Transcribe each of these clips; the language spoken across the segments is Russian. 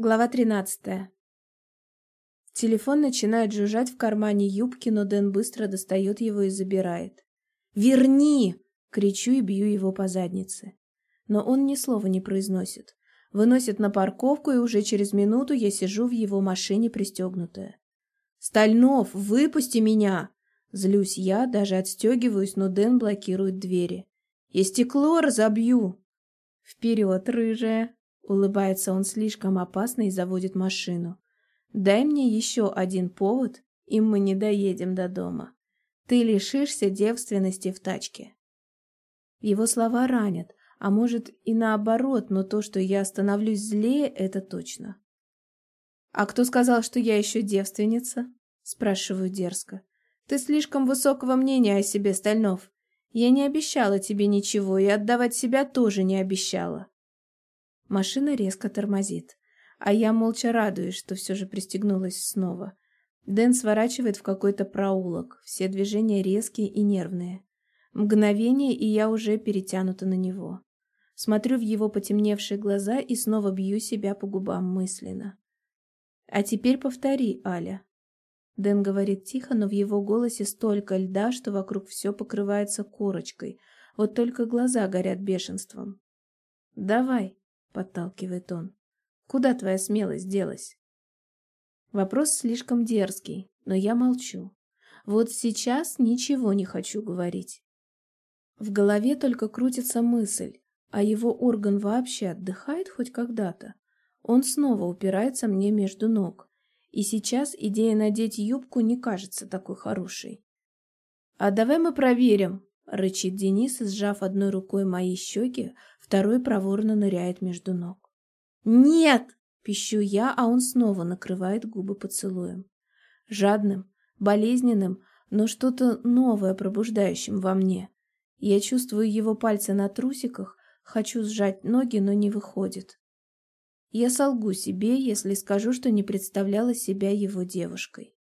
Глава 13. Телефон начинает жужжать в кармане юбки, но Дэн быстро достает его и забирает. «Верни!» — кричу и бью его по заднице. Но он ни слова не произносит. Выносит на парковку, и уже через минуту я сижу в его машине пристегнутая. «Стальнов, выпусти меня!» Злюсь я, даже отстегиваюсь, но Дэн блокирует двери. «Я стекло разобью!» «Вперед, рыжая!» Улыбается он слишком опасно и заводит машину. Дай мне еще один повод, и мы не доедем до дома. Ты лишишься девственности в тачке. Его слова ранят, а может и наоборот, но то, что я становлюсь злее, это точно. «А кто сказал, что я еще девственница?» Спрашиваю дерзко. «Ты слишком высокого мнения о себе, Стальнов. Я не обещала тебе ничего, и отдавать себя тоже не обещала. Машина резко тормозит. А я молча радуюсь, что все же пристегнулась снова. Дэн сворачивает в какой-то проулок. Все движения резкие и нервные. Мгновение, и я уже перетянута на него. Смотрю в его потемневшие глаза и снова бью себя по губам мысленно. «А теперь повтори, Аля». Дэн говорит тихо, но в его голосе столько льда, что вокруг все покрывается корочкой. Вот только глаза горят бешенством. «Давай», — подталкивает он. «Куда твоя смелость делась?» Вопрос слишком дерзкий, но я молчу. Вот сейчас ничего не хочу говорить. В голове только крутится мысль, а его орган вообще отдыхает хоть когда-то. Он снова упирается мне между ног. И сейчас идея надеть юбку не кажется такой хорошей. «А давай мы проверим», — рычит Денис, сжав одной рукой мои щеки, Второй проворно ныряет между ног. «Нет!» — пищу я, а он снова накрывает губы поцелуем. Жадным, болезненным, но что-то новое пробуждающим во мне. Я чувствую его пальцы на трусиках, хочу сжать ноги, но не выходит. Я солгу себе, если скажу, что не представляла себя его девушкой.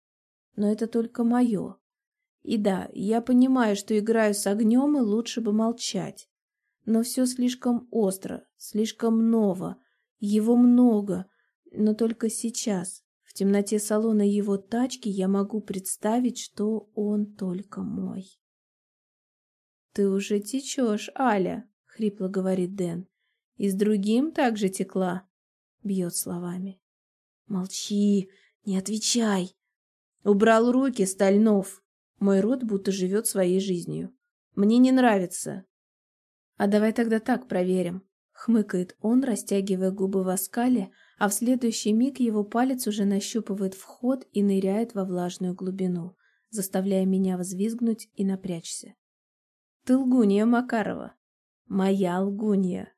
Но это только мое. И да, я понимаю, что играю с огнем, и лучше бы молчать. Но все слишком остро, слишком ново, его много, но только сейчас, в темноте салона его тачки, я могу представить, что он только мой. «Ты уже течешь, Аля», — хрипло говорит Дэн. «И с другим также текла», — бьет словами. «Молчи, не отвечай!» Убрал руки, Стальнов. Мой рот будто живет своей жизнью. Мне не нравится. «А давай тогда так проверим», — хмыкает он, растягивая губы в оскале, а в следующий миг его палец уже нащупывает вход и ныряет во влажную глубину, заставляя меня взвизгнуть и напрячься. «Ты лгунья, Макарова!» «Моя лгунья!»